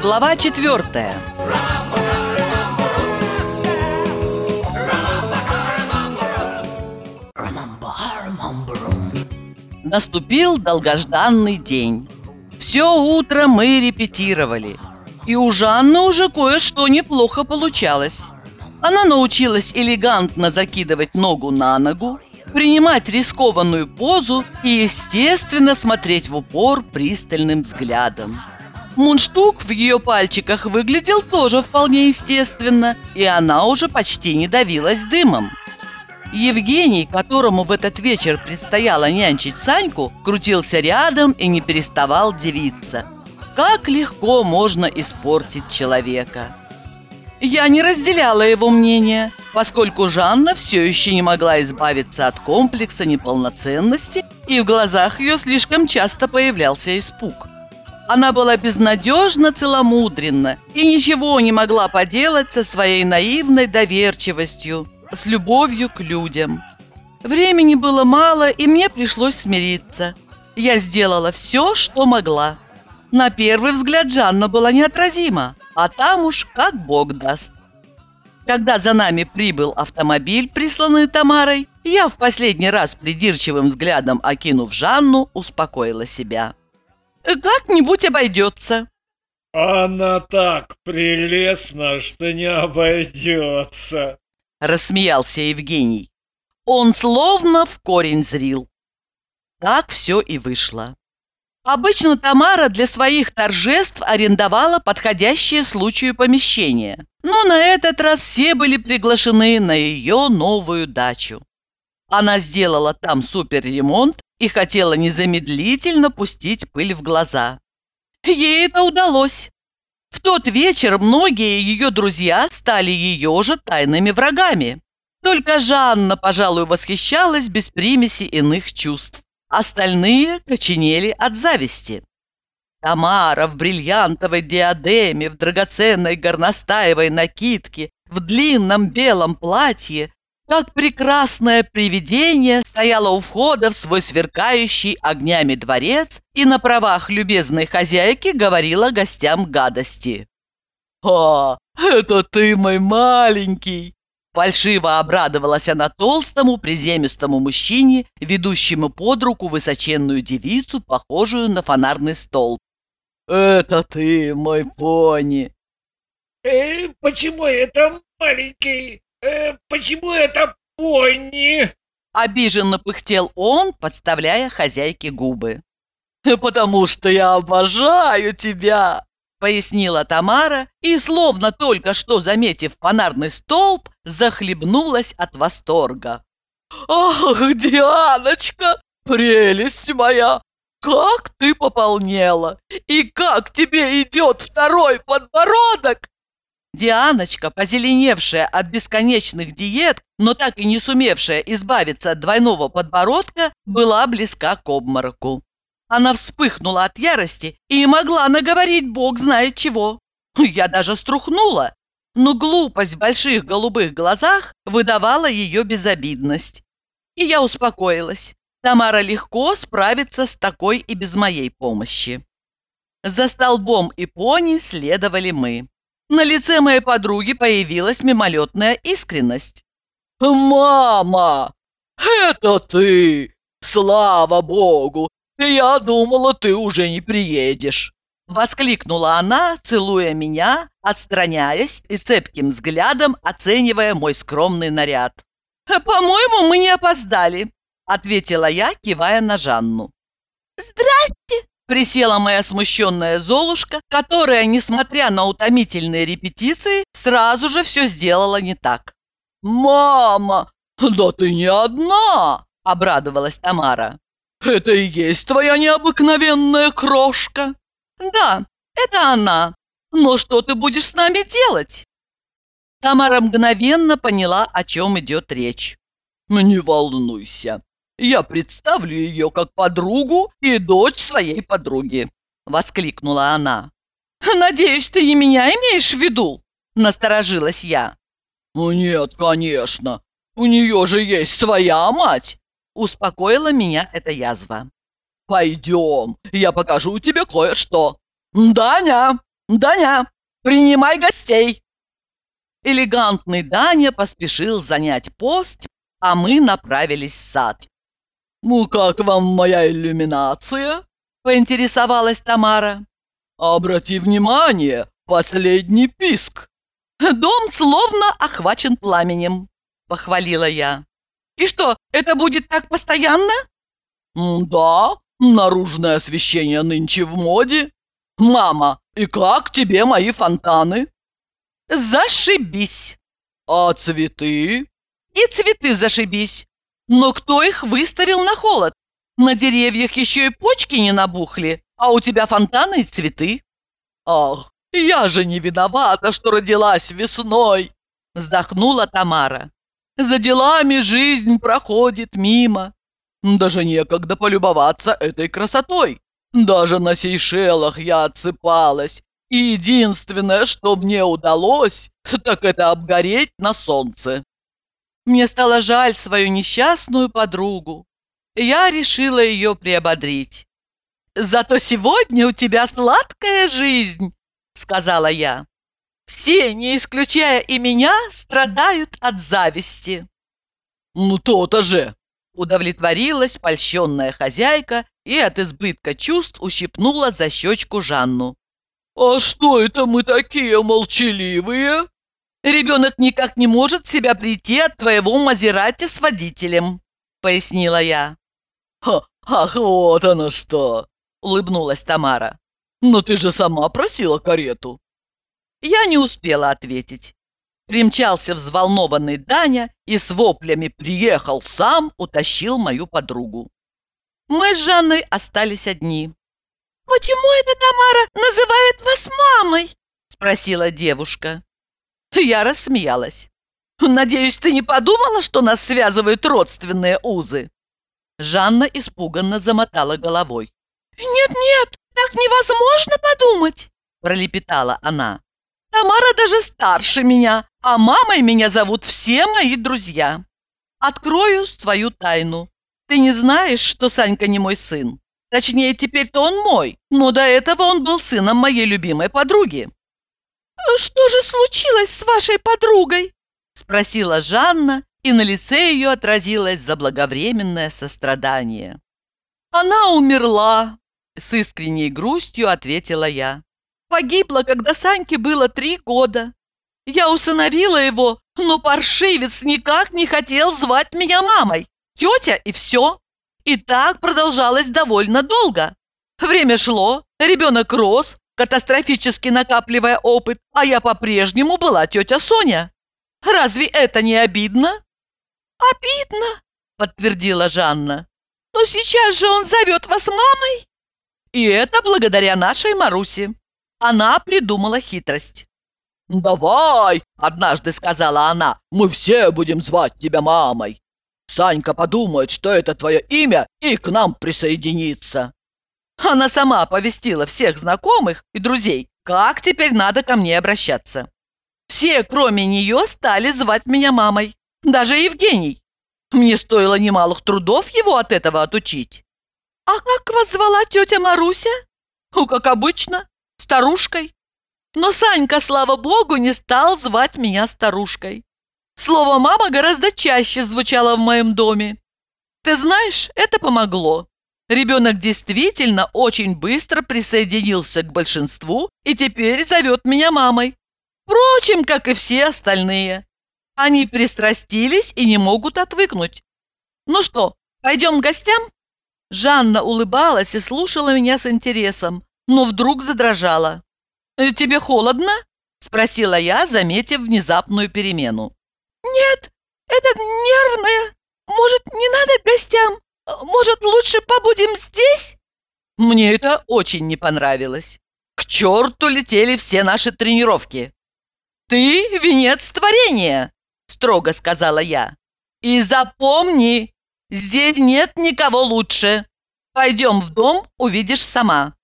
Глава четвертая Наступил долгожданный день. Все утро мы репетировали. И у Жанны уже кое-что неплохо получалось. Она научилась элегантно закидывать ногу на ногу, принимать рискованную позу и, естественно, смотреть в упор пристальным взглядом. Мундштук в ее пальчиках выглядел тоже вполне естественно, и она уже почти не давилась дымом. Евгений, которому в этот вечер предстояло нянчить Саньку, крутился рядом и не переставал дивиться. Как легко можно испортить человека. Я не разделяла его мнение, поскольку Жанна все еще не могла избавиться от комплекса неполноценности, и в глазах ее слишком часто появлялся испуг. Она была безнадежно целомудренна и ничего не могла поделать со своей наивной доверчивостью, с любовью к людям. Времени было мало, и мне пришлось смириться. Я сделала все, что могла. На первый взгляд Жанна была неотразима, а там уж как бог даст. Когда за нами прибыл автомобиль, присланный Тамарой, я в последний раз придирчивым взглядом окинув Жанну, успокоила себя. «Как-нибудь обойдется». «Она так прелестна, что не обойдется», — рассмеялся Евгений. Он словно в корень зрил. Так все и вышло. Обычно Тамара для своих торжеств арендовала подходящее случаю помещение, но на этот раз все были приглашены на ее новую дачу. Она сделала там суперремонт и хотела незамедлительно пустить пыль в глаза. Ей это удалось. В тот вечер многие ее друзья стали ее же тайными врагами. Только Жанна, пожалуй, восхищалась без примеси иных чувств. Остальные коченели от зависти. Тамара в бриллиантовой диадеме, в драгоценной горностаевой накидке, в длинном белом платье, как прекрасное привидение стояла у входа в свой сверкающий огнями дворец и на правах любезной хозяйки говорила гостям гадости. «А, это ты, мой маленький! Фальшиво обрадовалась она толстому приземистому мужчине, ведущему под руку высоченную девицу, похожую на фонарный столб. «Это ты, мой пони!» э, «Почему это маленький? Э, почему это пони?» Обиженно пыхтел он, подставляя хозяйке губы. «Потому что я обожаю тебя!» Пояснила Тамара и, словно только что заметив фонарный столб, захлебнулась от восторга. «Ах, Дианочка, прелесть моя! Как ты пополнела! И как тебе идет второй подбородок!» Дианочка, позеленевшая от бесконечных диет, но так и не сумевшая избавиться от двойного подбородка, была близка к обмороку. Она вспыхнула от ярости и могла наговорить бог знает чего. Я даже струхнула, но глупость в больших голубых глазах выдавала ее безобидность. И я успокоилась. Тамара легко справится с такой и без моей помощи. За столбом и пони следовали мы. На лице моей подруги появилась мимолетная искренность. «Мама! Это ты! Слава богу! «Я думала, ты уже не приедешь!» Воскликнула она, целуя меня, отстраняясь и цепким взглядом оценивая мой скромный наряд. «По-моему, мы не опоздали», — ответила я, кивая на Жанну. «Здрасте!» — присела моя смущенная Золушка, которая, несмотря на утомительные репетиции, сразу же все сделала не так. «Мама, да ты не одна!» — обрадовалась Тамара. «Это и есть твоя необыкновенная крошка?» «Да, это она. Но что ты будешь с нами делать?» Тамара мгновенно поняла, о чем идет речь. «Ну, «Не волнуйся, я представлю ее как подругу и дочь своей подруги», — воскликнула она. «Надеюсь, ты и меня имеешь в виду?» — насторожилась я. «Ну нет, конечно. У нее же есть своя мать. Успокоила меня эта язва. «Пойдем, я покажу тебе кое-что. Даня! Даня! Принимай гостей!» Элегантный Даня поспешил занять пост, а мы направились в сад. «Ну как вам моя иллюминация?» – поинтересовалась Тамара. «Обрати внимание, последний писк!» «Дом словно охвачен пламенем», – похвалила я. «И что, это будет так постоянно?» «Да, наружное освещение нынче в моде. Мама, и как тебе мои фонтаны?» «Зашибись!» «А цветы?» «И цветы зашибись! Но кто их выставил на холод? На деревьях еще и почки не набухли, а у тебя фонтаны и цветы!» «Ах, я же не виновата, что родилась весной!» Вздохнула Тамара. «За делами жизнь проходит мимо. Даже некогда полюбоваться этой красотой. Даже на Сейшелах я отсыпалась, и единственное, что мне удалось, так это обгореть на солнце. Мне стало жаль свою несчастную подругу. Я решила ее приободрить. «Зато сегодня у тебя сладкая жизнь», — сказала я. «Все, не исключая и меня, страдают от зависти». «Ну то-то же!» — удовлетворилась польщенная хозяйка и от избытка чувств ущипнула за щечку Жанну. «А что это мы такие молчаливые?» «Ребенок никак не может себя прийти от твоего Мазерати с водителем», — пояснила я. «Ха, ах, вот оно что!» — улыбнулась Тамара. «Но ты же сама просила карету». Я не успела ответить. Примчался взволнованный Даня и с воплями «приехал сам» утащил мою подругу. Мы с Жанной остались одни. «Почему эта Тамара называет вас мамой?» – спросила девушка. Я рассмеялась. «Надеюсь, ты не подумала, что нас связывают родственные узы?» Жанна испуганно замотала головой. «Нет-нет, так невозможно подумать!» – пролепетала она. «Тамара даже старше меня, а мамой меня зовут все мои друзья. Открою свою тайну. Ты не знаешь, что Санька не мой сын? Точнее, теперь-то он мой, но до этого он был сыном моей любимой подруги. «Что же случилось с вашей подругой?» – спросила Жанна, и на лице ее отразилось заблаговременное сострадание. «Она умерла», – с искренней грустью ответила я. «Погибла, когда Саньке было три года. Я усыновила его, но паршивец никак не хотел звать меня мамой. Тетя и все. И так продолжалось довольно долго. Время шло, ребенок рос, катастрофически накапливая опыт, а я по-прежнему была тетя Соня. Разве это не обидно? Обидно, подтвердила Жанна. Но сейчас же он зовет вас мамой. И это благодаря нашей Марусе. Она придумала хитрость. «Давай!» – однажды сказала она. «Мы все будем звать тебя мамой. Санька подумает, что это твое имя, и к нам присоединится. Она сама оповестила всех знакомых и друзей, как теперь надо ко мне обращаться. Все, кроме нее, стали звать меня мамой. Даже Евгений. Мне стоило немалых трудов его от этого отучить. «А как вас звала тетя Маруся?» «Ну, как обычно, старушкой». Но Санька, слава богу, не стал звать меня старушкой. Слово «мама» гораздо чаще звучало в моем доме. Ты знаешь, это помогло. Ребенок действительно очень быстро присоединился к большинству и теперь зовет меня мамой. Впрочем, как и все остальные. Они пристрастились и не могут отвыкнуть. Ну что, пойдем к гостям? Жанна улыбалась и слушала меня с интересом, но вдруг задрожала. «Э, «Тебе холодно?» – спросила я, заметив внезапную перемену. «Нет, это нервное. Может, не надо гостям? Может, лучше побудем здесь?» Мне это очень не понравилось. К черту летели все наши тренировки. «Ты венец творения», — строго сказала я. «И запомни, здесь нет никого лучше. Пойдем в дом, увидишь сама.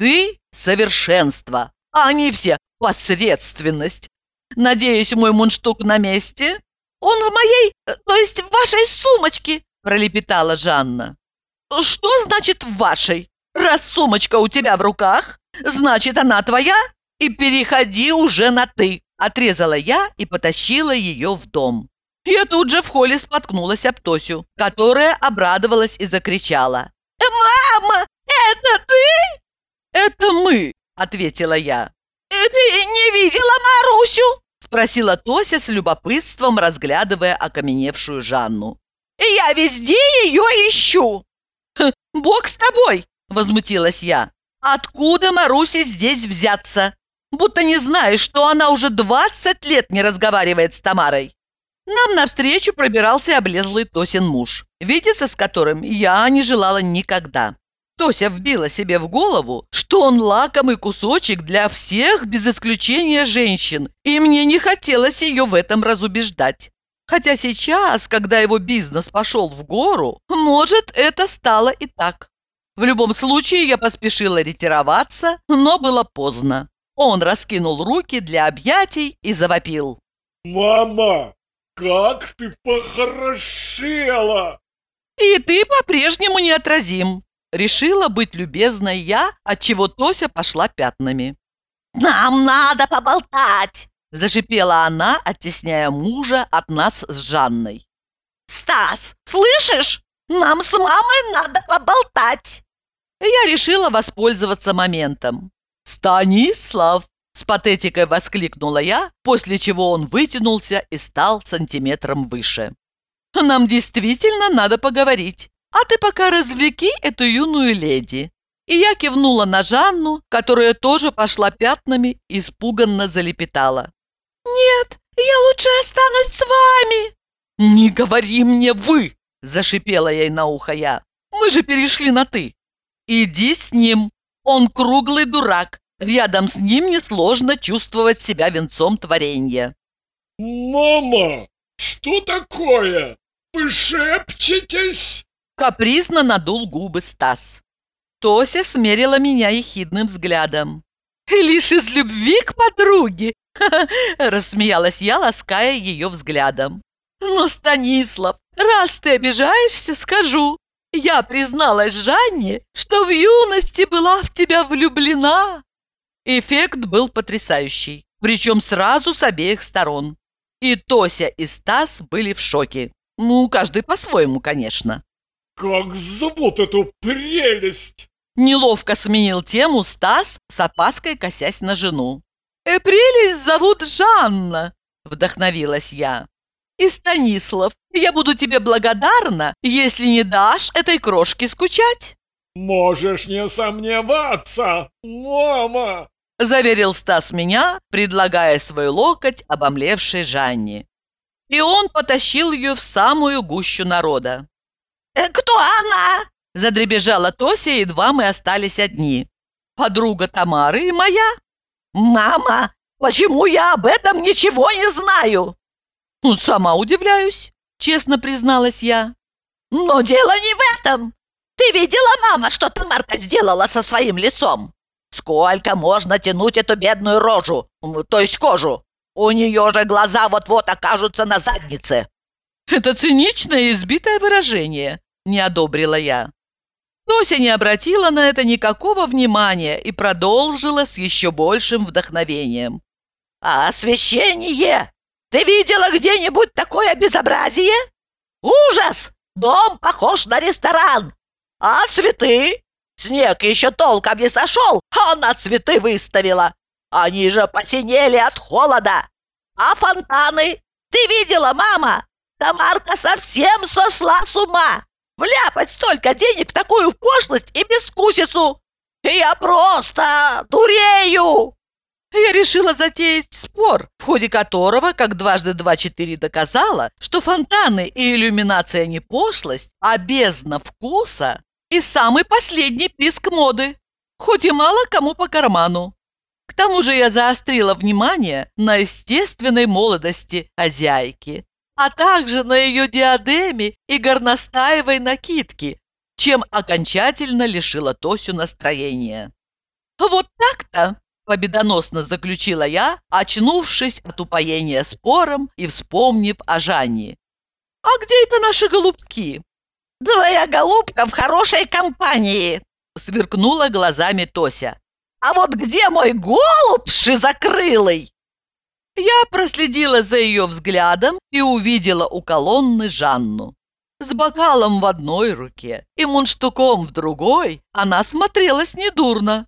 Ты — совершенство, а они все — посредственность. Надеюсь, мой мундштук на месте?» «Он в моей, то есть в вашей сумочке!» – пролепетала Жанна. «Что значит в вашей? Раз сумочка у тебя в руках, значит, она твоя? И переходи уже на «ты», – отрезала я и потащила ее в дом. Я тут же в холле споткнулась об Тосю, которая обрадовалась и закричала. «Мама, это ты?» «Это мы», – ответила я. «Ты не видела Марусю?» – спросила Тося с любопытством, разглядывая окаменевшую Жанну. «Я везде ее ищу!» «Бог с тобой!» – возмутилась я. «Откуда Марусе здесь взяться? Будто не знаешь, что она уже двадцать лет не разговаривает с Тамарой!» Нам навстречу пробирался облезлый Тосин муж, видеться с которым я не желала никогда. Тося вбила себе в голову, что он лакомый кусочек для всех без исключения женщин, и мне не хотелось ее в этом разубеждать. Хотя сейчас, когда его бизнес пошел в гору, может, это стало и так. В любом случае, я поспешила ретироваться, но было поздно. Он раскинул руки для объятий и завопил. «Мама, как ты похорошела!» «И ты по-прежнему неотразим!» Решила быть любезной я, отчего Тося пошла пятнами. «Нам надо поболтать!» Зашипела она, оттесняя мужа от нас с Жанной. «Стас, слышишь? Нам с мамой надо поболтать!» Я решила воспользоваться моментом. «Станислав!» – с патетикой воскликнула я, после чего он вытянулся и стал сантиметром выше. «Нам действительно надо поговорить, а ты пока развлеки эту юную леди». И я кивнула на Жанну, которая тоже пошла пятнами и испуганно залепетала. «Нет, я лучше останусь с вами!» «Не говори мне «вы!» – зашипела ей на ухо я. «Мы же перешли на «ты». Иди с ним. Он круглый дурак. Рядом с ним несложно чувствовать себя венцом творения». «Мама, что такое? Вы шепчетесь?» Капризно надул губы Стас. Тося смерила меня ехидным взглядом. «Лишь из любви к подруге Рассмеялась я, лаская ее взглядом. «Ну, Станислав, раз ты обижаешься, скажу. Я призналась Жанне, что в юности была в тебя влюблена». Эффект был потрясающий, причем сразу с обеих сторон. И Тося, и Стас были в шоке. Ну, каждый по-своему, конечно. «Как зовут эту прелесть?» Неловко сменил тему Стас, с опаской косясь на жену. Э, «Прелесть зовут Жанна», — вдохновилась я. «И Станислав, я буду тебе благодарна, если не дашь этой крошке скучать». «Можешь не сомневаться, мама!» — заверил Стас меня, предлагая свой локоть обомлевшей Жанне. И он потащил ее в самую гущу народа. «Э, «Кто она?» – задребежала Тося, едва мы остались одни. «Подруга Тамары и моя», «Мама, почему я об этом ничего не знаю?» «Ну, сама удивляюсь», — честно призналась я. «Но дело не в этом. Ты видела, мама, что Тамарка сделала со своим лицом? Сколько можно тянуть эту бедную рожу, то есть кожу? У нее же глаза вот-вот окажутся на заднице». «Это циничное и избитое выражение», — не одобрила я. Тося не обратила на это никакого внимания и продолжила с еще большим вдохновением. «А освещение? Ты видела где-нибудь такое безобразие? Ужас! Дом похож на ресторан. А цветы? Снег еще толком не сошел, а она цветы выставила. Они же посинели от холода. А фонтаны? Ты видела, мама? Тамарка совсем сошла с ума. Вляпать столько денег в такую пошлость и бескусицу! Я просто дурею!» Я решила затеять спор, в ходе которого, как дважды два четыре доказала, что фонтаны и иллюминация не пошлость, а бездна вкуса и самый последний писк моды, хоть и мало кому по карману. К тому же я заострила внимание на естественной молодости хозяйки, а также на ее диадеме и горностаевой накидке, чем окончательно лишила Тосю настроения. «Вот так-то!» – победоносно заключила я, очнувшись от упоения спором и вспомнив о Жанне. «А где это наши голубки? твоя голубка в хорошей компании!» Сверкнула глазами Тося. «А вот где мой голубь шизокрылый?» Я проследила за ее взглядом и увидела у колонны Жанну. С бокалом в одной руке и мундштуком в другой она смотрелась недурно.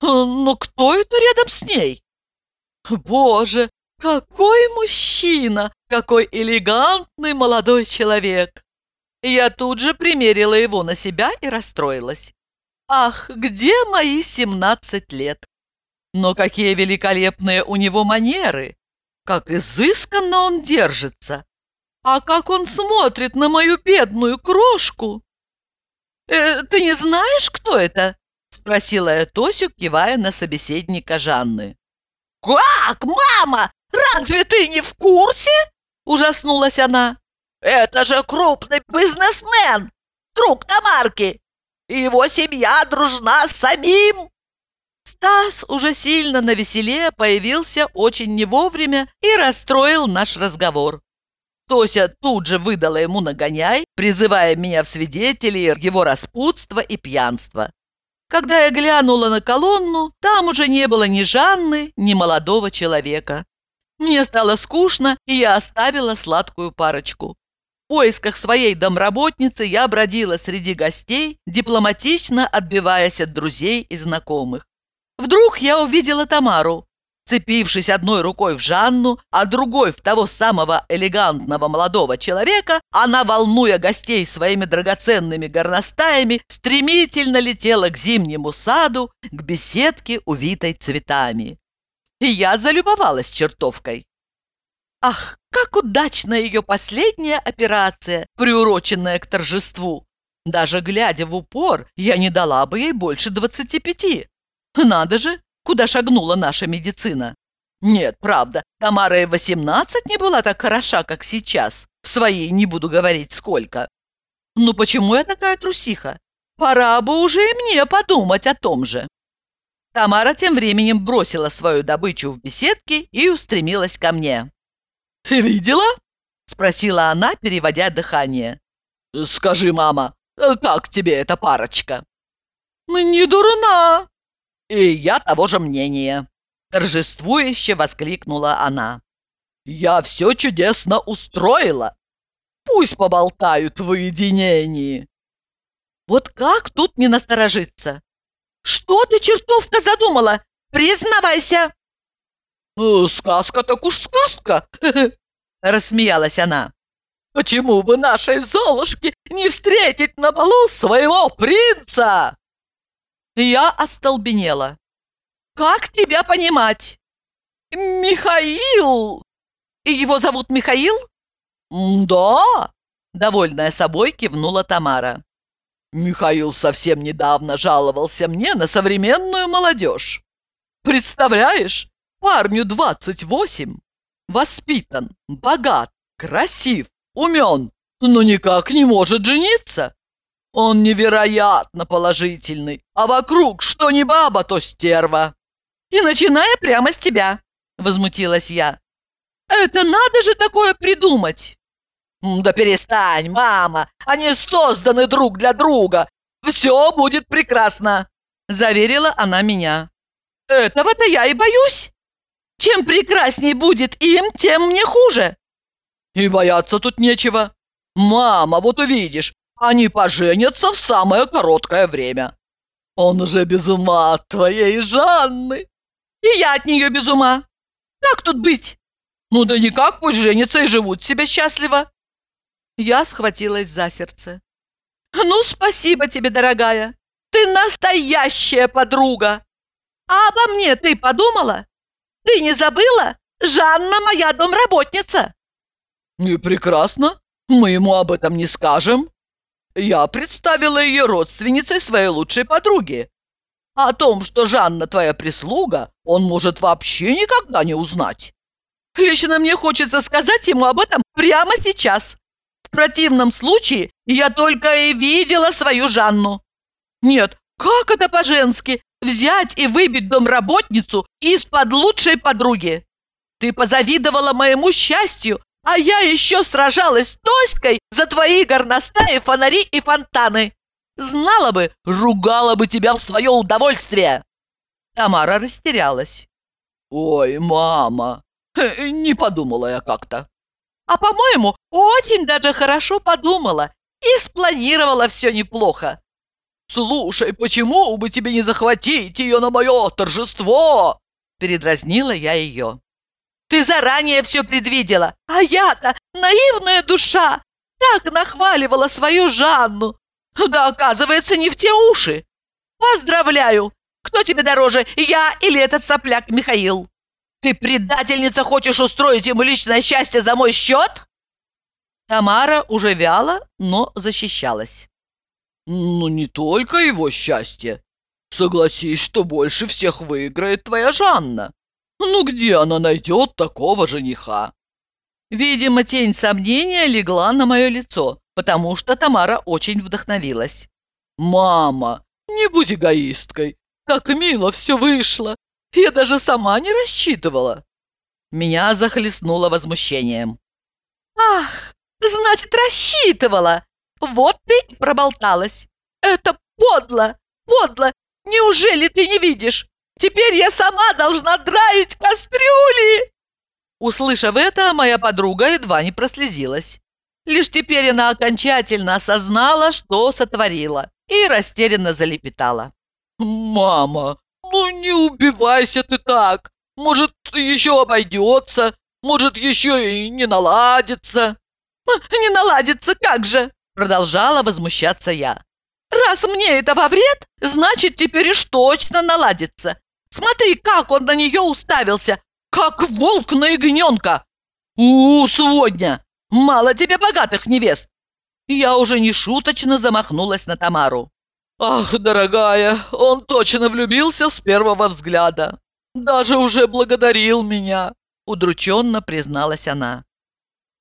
Но кто это рядом с ней? Боже, какой мужчина! Какой элегантный молодой человек! Я тут же примерила его на себя и расстроилась. Ах, где мои семнадцать лет? Но какие великолепные у него манеры! Как изысканно он держится! А как он смотрит на мою бедную крошку! «Э, «Ты не знаешь, кто это?» — спросила я Тосю, кивая на собеседника Жанны. «Как, мама? Разве ты не в курсе?» — ужаснулась она. «Это же крупный бизнесмен, друг Тамарки. Его семья дружна с самим». Стас уже сильно навеселе появился очень не вовремя и расстроил наш разговор. Тося тут же выдала ему нагоняй, призывая меня в свидетели его распутства и пьянства. Когда я глянула на колонну, там уже не было ни Жанны, ни молодого человека. Мне стало скучно, и я оставила сладкую парочку. В поисках своей домработницы я бродила среди гостей, дипломатично отбиваясь от друзей и знакомых. Вдруг я увидела Тамару. Цепившись одной рукой в Жанну, а другой в того самого элегантного молодого человека, она, волнуя гостей своими драгоценными горностаями, стремительно летела к зимнему саду, к беседке, увитой цветами. И я залюбовалась чертовкой. Ах, как удачна ее последняя операция, приуроченная к торжеству! Даже глядя в упор, я не дала бы ей больше двадцати пяти. Надо же, куда шагнула наша медицина. Нет, правда, Тамара и восемнадцать не была так хороша, как сейчас. В своей не буду говорить сколько. Ну почему я такая трусиха? Пора бы уже и мне подумать о том же. Тамара тем временем бросила свою добычу в беседке и устремилась ко мне. «Видела?» – спросила она, переводя дыхание. «Скажи, мама, как тебе эта парочка?» «Не дурна!» «И я того же мнения!» Торжествующе воскликнула она. «Я все чудесно устроила! Пусть поболтают в уединении!» Вот как тут не насторожиться? Что ты, чертовка, задумала? Признавайся!» «Ну, сказка так уж сказка!» — рассмеялась она. «Почему бы нашей Золушке не встретить на балу своего принца?» Я остолбенела. «Как тебя понимать?» «Михаил!» «И его зовут Михаил?» «Да!» — довольная собой кивнула Тамара. «Михаил совсем недавно жаловался мне на современную молодежь. Представляешь, парню 28, воспитан, богат, красив, умен, но никак не может жениться. Он невероятно положительный, а вокруг что ни баба, то стерва. И начиная прямо с тебя, возмутилась я. Это надо же такое придумать. Да перестань, мама, они созданы друг для друга. Все будет прекрасно, заверила она меня. Этого-то я и боюсь. Чем прекрасней будет им, тем мне хуже. И бояться тут нечего. Мама, вот увидишь, они поженятся в самое короткое время. Он уже без ума от твоей Жанны. И я от нее без ума. Как тут быть? Ну да никак, пусть женятся и живут себе счастливо. Я схватилась за сердце. Ну, спасибо тебе, дорогая. Ты настоящая подруга. А обо мне ты подумала? Ты не забыла? Жанна моя домработница. И прекрасно. Мы ему об этом не скажем. Я представила ее родственницей своей лучшей подруги. О том, что Жанна твоя прислуга, он может вообще никогда не узнать. Лично мне хочется сказать ему об этом прямо сейчас. В противном случае я только и видела свою Жанну. Нет, как это по-женски взять и выбить домработницу из-под лучшей подруги? Ты позавидовала моему счастью, А я еще сражалась с Тоськой за твои горностаи, фонари и фонтаны. Знала бы, ругала бы тебя в свое удовольствие. Тамара растерялась. Ой, мама, не подумала я как-то. А по-моему, очень даже хорошо подумала и спланировала все неплохо. «Слушай, почему бы тебе не захватить ее на мое торжество?» Передразнила я ее. «Ты заранее все предвидела, а я-то, наивная душа, так нахваливала свою Жанну. Да, оказывается, не в те уши. Поздравляю! Кто тебе дороже, я или этот сопляк Михаил? Ты, предательница, хочешь устроить ему личное счастье за мой счет?» Тамара уже вяло, но защищалась. Ну, не только его счастье. Согласись, что больше всех выиграет твоя Жанна. Ну, где она найдет такого жениха? Видимо, тень сомнения легла на мое лицо, потому что Тамара очень вдохновилась. «Мама, не будь эгоисткой. Так мило все вышло. Я даже сама не рассчитывала». Меня захлестнуло возмущением. «Ах, значит, рассчитывала! Вот ты и проболталась. Это подло, подло. Неужели ты не видишь? Теперь я сама должна драить кастрюли!» Услышав это, моя подруга едва не прослезилась. Лишь теперь она окончательно осознала, что сотворила, и растерянно залепетала. «Мама, ну не убивайся ты так! Может, еще обойдется, может, еще и не наладится!» «Не наладится, как же!» Продолжала возмущаться я. «Раз мне это во вред, значит, теперь уж точно наладится. Смотри, как он на нее уставился, как волк на ягненка. У, сводня, мало тебе богатых невест!» Я уже не шуточно замахнулась на Тамару. «Ах, дорогая, он точно влюбился с первого взгляда. Даже уже благодарил меня», — удрученно призналась она.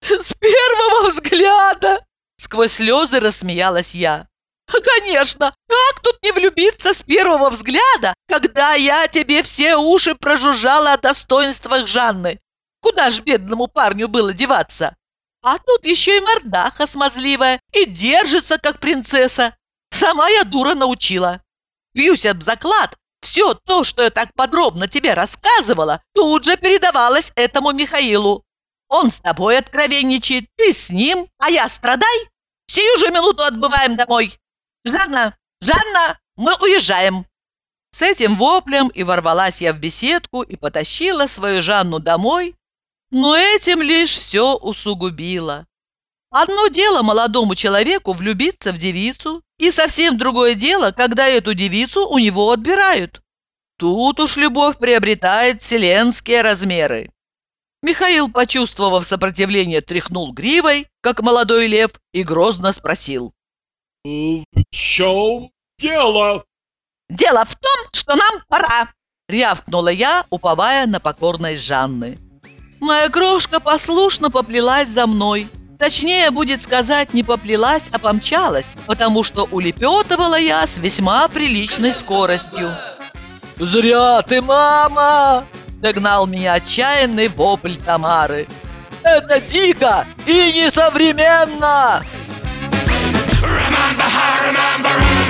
«С первого взгляда!» Сквозь слезы рассмеялась я. «Конечно! Как тут не влюбиться с первого взгляда, когда я тебе все уши прожужжала о достоинствах Жанны? Куда ж бедному парню было деваться? А тут еще и мордаха смазливая и держится, как принцесса. Сама я дура научила. Бьюсь об заклад, все то, что я так подробно тебе рассказывала, тут же передавалось этому Михаилу. Он с тобой откровенничает, ты с ним, а я страдай, Сию же минуту отбываем домой! Жанна! Жанна! Мы уезжаем!» С этим воплем и ворвалась я в беседку и потащила свою Жанну домой, но этим лишь все усугубило. Одно дело молодому человеку влюбиться в девицу, и совсем другое дело, когда эту девицу у него отбирают. Тут уж любовь приобретает вселенские размеры. Михаил, почувствовав сопротивление, тряхнул гривой, как молодой лев, и грозно спросил. «В чем дело?» «Дело в том, что нам пора!» — рявкнула я, уповая на покорность Жанны. Моя крошка послушно поплелась за мной. Точнее, будет сказать, не поплелась, а помчалась, потому что улепетывала я с весьма приличной скоростью. «Зря ты, мама!» догнал меня отчаянный вопль Тамары. «Это дико и несовременно!» remember, I remember.